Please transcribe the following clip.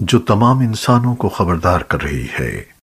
جو تمام انسانوں کو خبردار کر رہی ہے۔